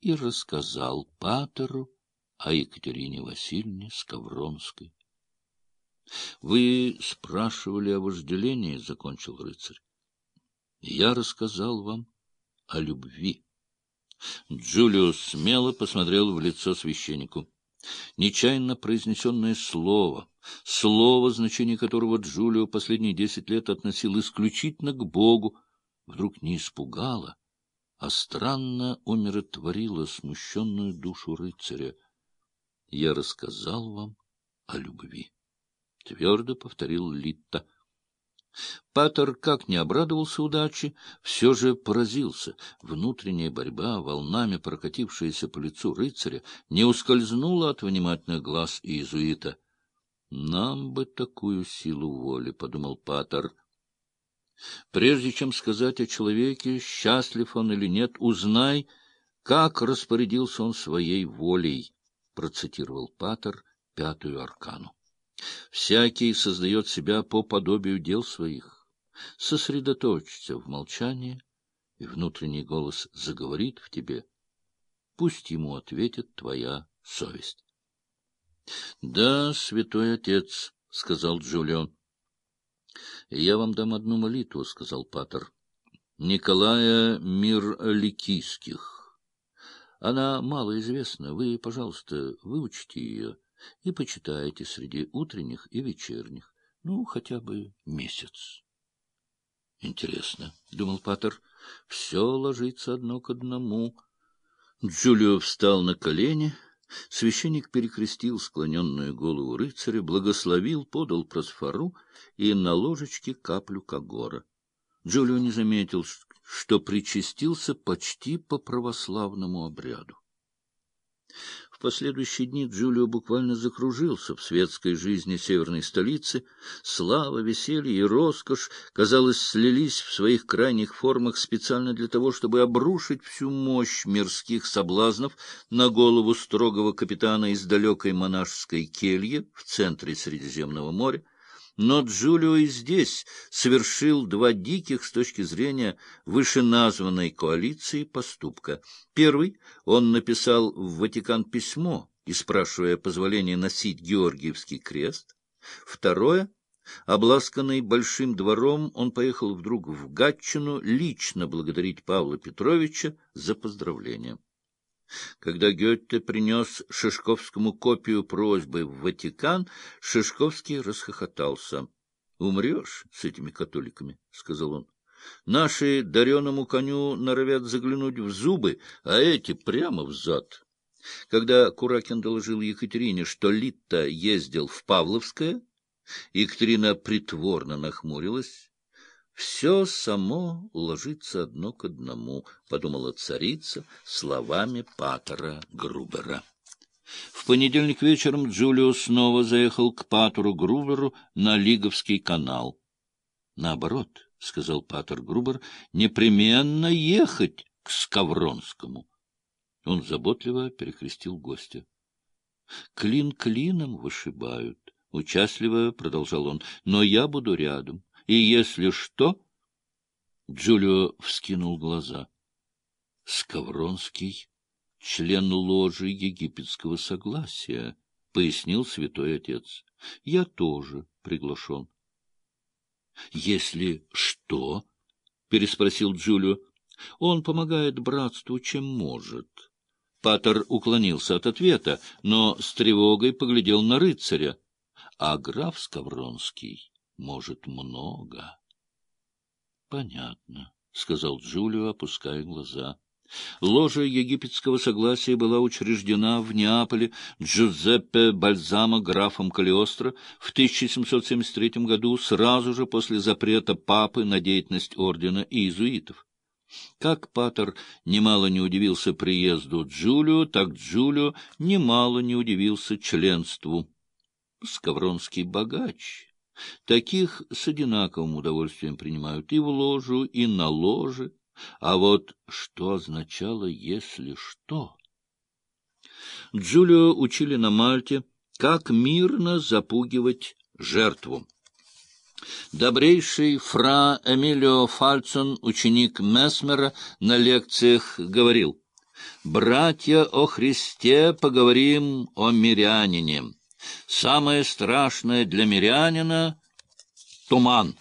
и рассказал Патеру о Екатерине Васильевне Скавронской. — Вы спрашивали о вожделении, — закончил рыцарь. — Я рассказал вам о любви. Джулиус смело посмотрел в лицо священнику. Нечаянно произнесенное слово, слово, значение которого Джулио последние десять лет относил исключительно к Богу, вдруг не испугало, а странно умиротворило смущенную душу рыцаря. Я рассказал вам о любви. Твердо повторил Литта. Патер, как не обрадовался удаче, все же поразился. Внутренняя борьба, волнами прокатившаяся по лицу рыцаря, не ускользнула от внимательных глаз иезуита. — Нам бы такую силу воли, — подумал Патер. Прежде чем сказать о человеке, счастлив он или нет, узнай, как распорядился он своей волей, — процитировал Патер пятую аркану. Всякий создает себя по подобию дел своих. Сосредоточься в молчании, и внутренний голос заговорит в тебе. Пусть ему ответит твоя совесть. — Да, святой отец, — сказал Джулион. — Я вам дам одну молитву, — сказал Патер. — Николая Мирликийских. Она мало известна. Вы, пожалуйста, выучите ее и почитайте среди утренних и вечерних, ну, хотя бы месяц. Интересно, — думал Паттер, — все ложится одно к одному. Джулио встал на колени, священник перекрестил склоненную голову рыцаря, благословил, подал просфору и на ложечке каплю кагора. Джулио не заметил, что причастился почти по православному обряду. В последующие дни Джулио буквально закружился в светской жизни северной столицы. Слава, веселье и роскошь, казалось, слились в своих крайних формах специально для того, чтобы обрушить всю мощь мирских соблазнов на голову строгого капитана из далекой монашеской кельи в центре Средиземного моря. Но Джулио и здесь совершил два диких с точки зрения вышеназванной коалиции поступка. Первый — он написал в Ватикан письмо, и спрашивая позволения носить Георгиевский крест. Второе — обласканный большим двором, он поехал вдруг в Гатчину лично благодарить Павла Петровича за поздравления. Когда Гетте принес Шишковскому копию просьбы в Ватикан, Шишковский расхохотался. — Умрешь с этими католиками, — сказал он. — Наши дареному коню норовят заглянуть в зубы, а эти прямо в зад. Когда Куракин доложил Екатерине, что Литта ездил в Павловское, Екатерина притворно нахмурилась. Все само ложится одно к одному, — подумала царица словами Патера Грубера. В понедельник вечером Джулио снова заехал к Патеру Груберу на Лиговский канал. — Наоборот, — сказал Патер Грубер, — непременно ехать к Скавронскому. Он заботливо перекрестил гостя. — Клин клином вышибают, — участливо продолжал он, — но я буду рядом и если что... Джулио вскинул глаза. Скавронский — член ложи египетского согласия, — пояснил святой отец. Я тоже приглашен. — Если что? — переспросил Джулио. — Он помогает братству, чем может. Патер уклонился от ответа, но с тревогой поглядел на рыцаря. А граф Скавронский может, много. — Понятно, — сказал Джулио, опуская глаза. Ложа египетского согласия была учреждена в Неаполе Джузеппе Бальзамо графом Калиостро в 1773 году, сразу же после запрета папы на деятельность ордена иезуитов. Как Патер немало не удивился приезду Джулио, так Джулио немало не удивился членству. Скавронский богач, Таких с одинаковым удовольствием принимают и в ложу, и на ложе. А вот что означало «если что»? Джулио учили на Мальте, как мирно запугивать жертву. Добрейший фра Эмилио Фальцон, ученик Месмера, на лекциях говорил, Братья о Христе, поговорим о мирянине. Самое страшное для мирянина — туман.